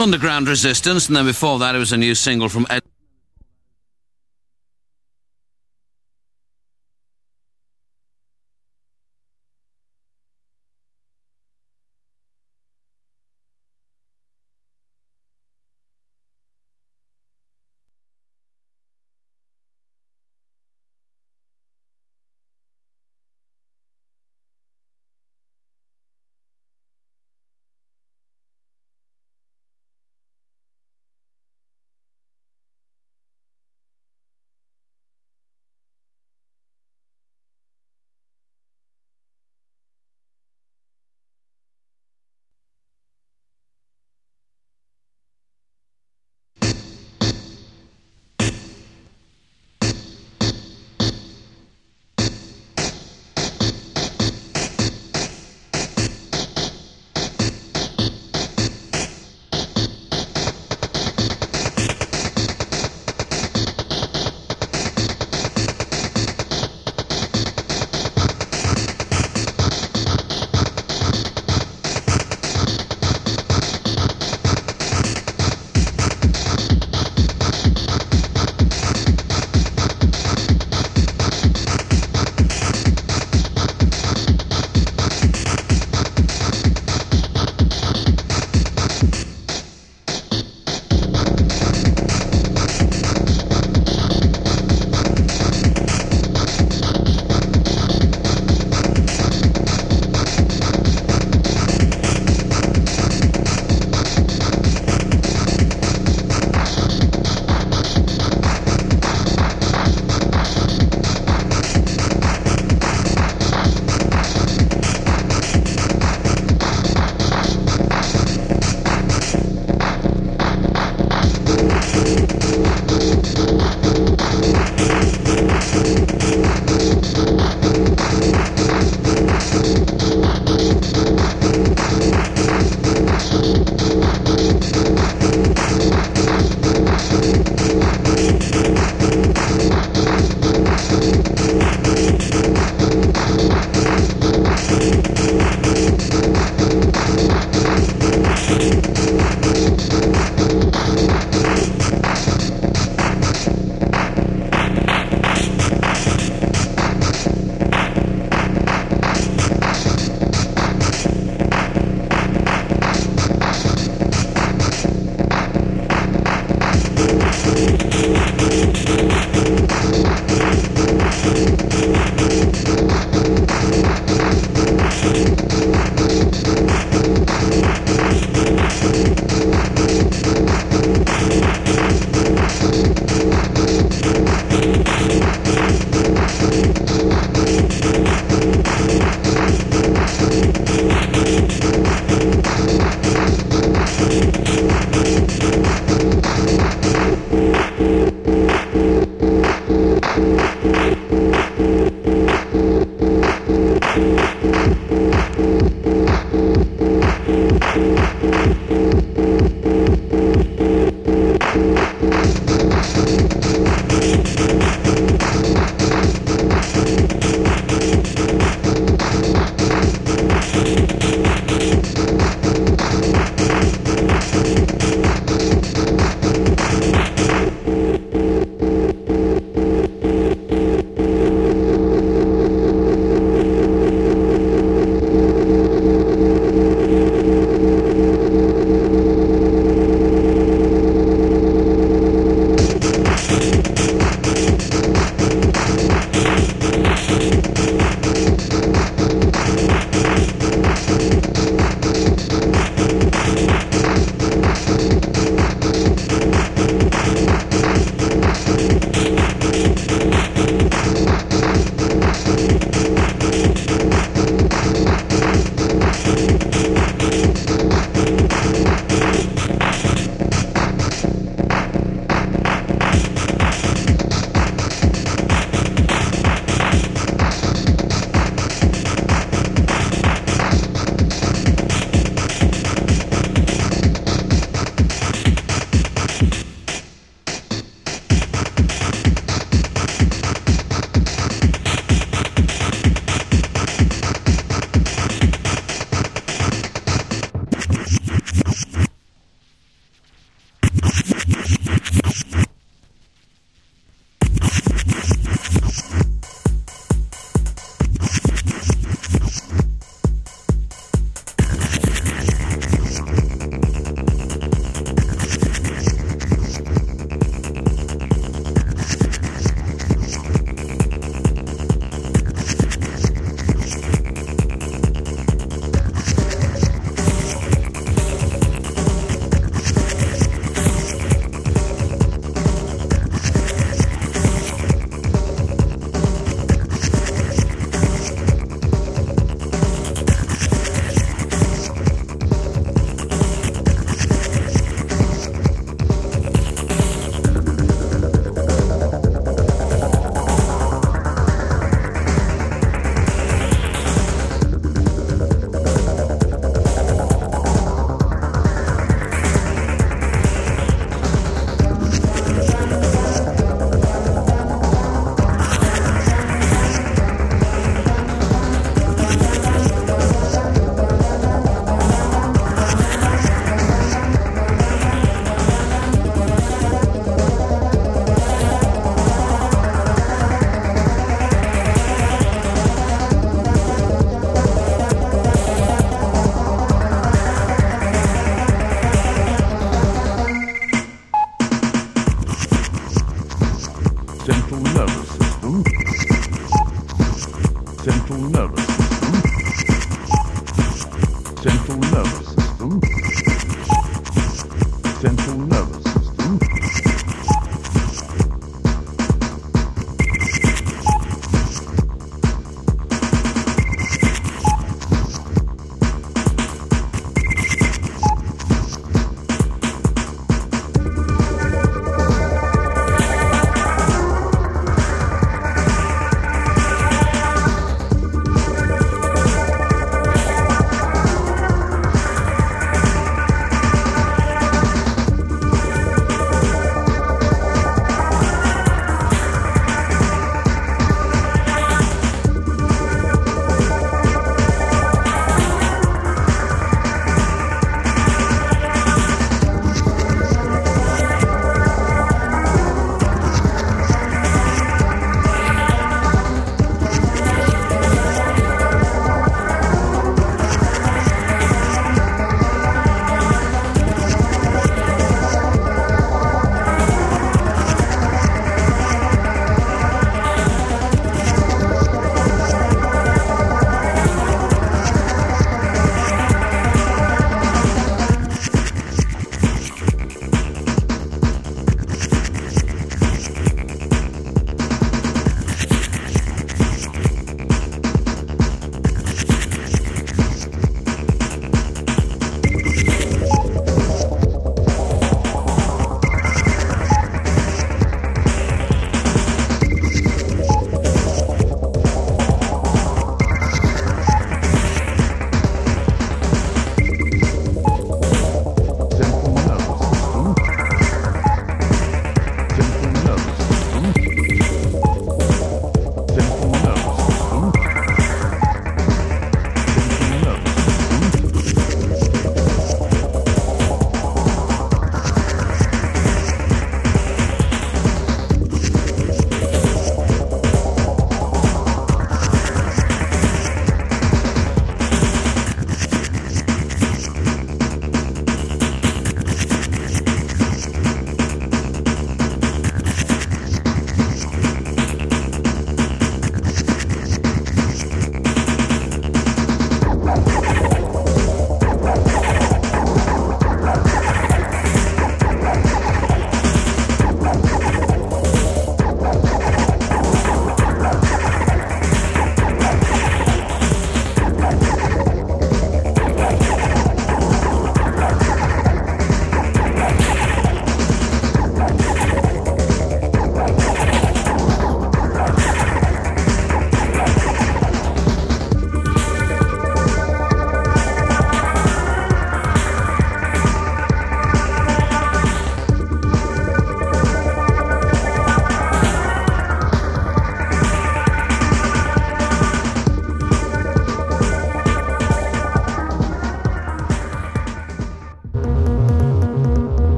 Underground Resistance, and then before that, it was a new single from Ed.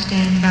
Stand by.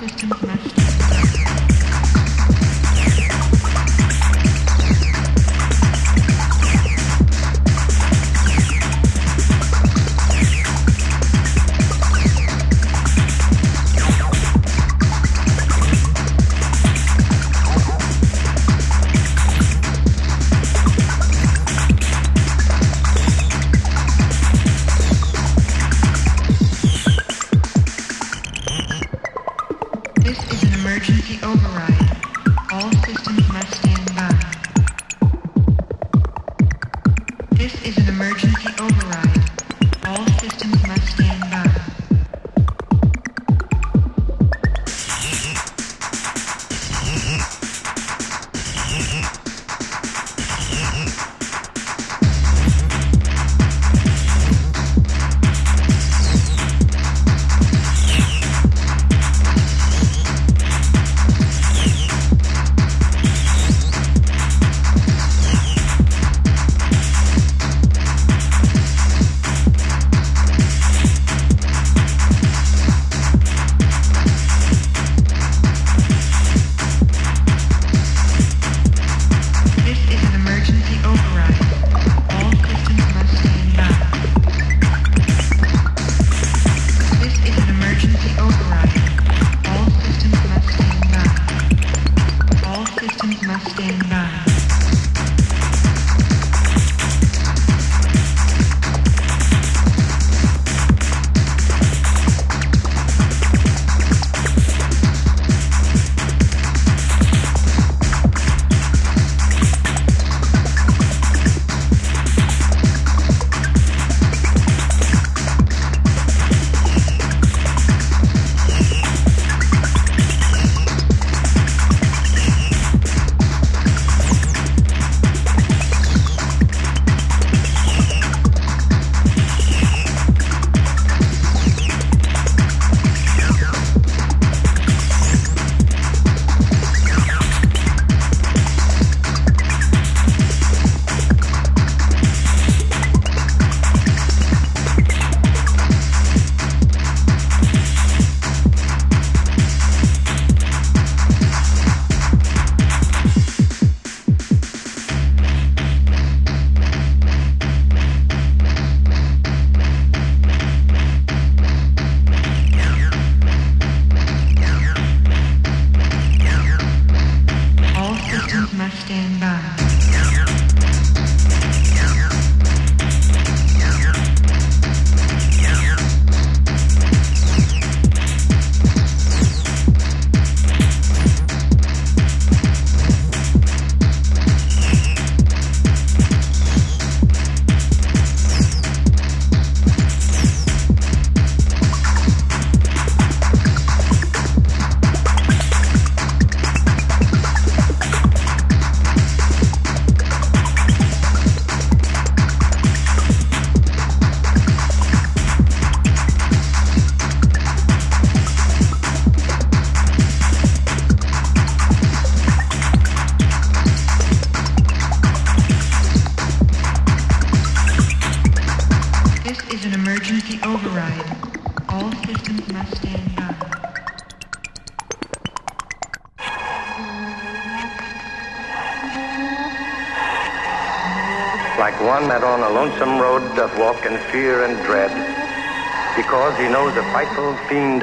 就是什么。Fiend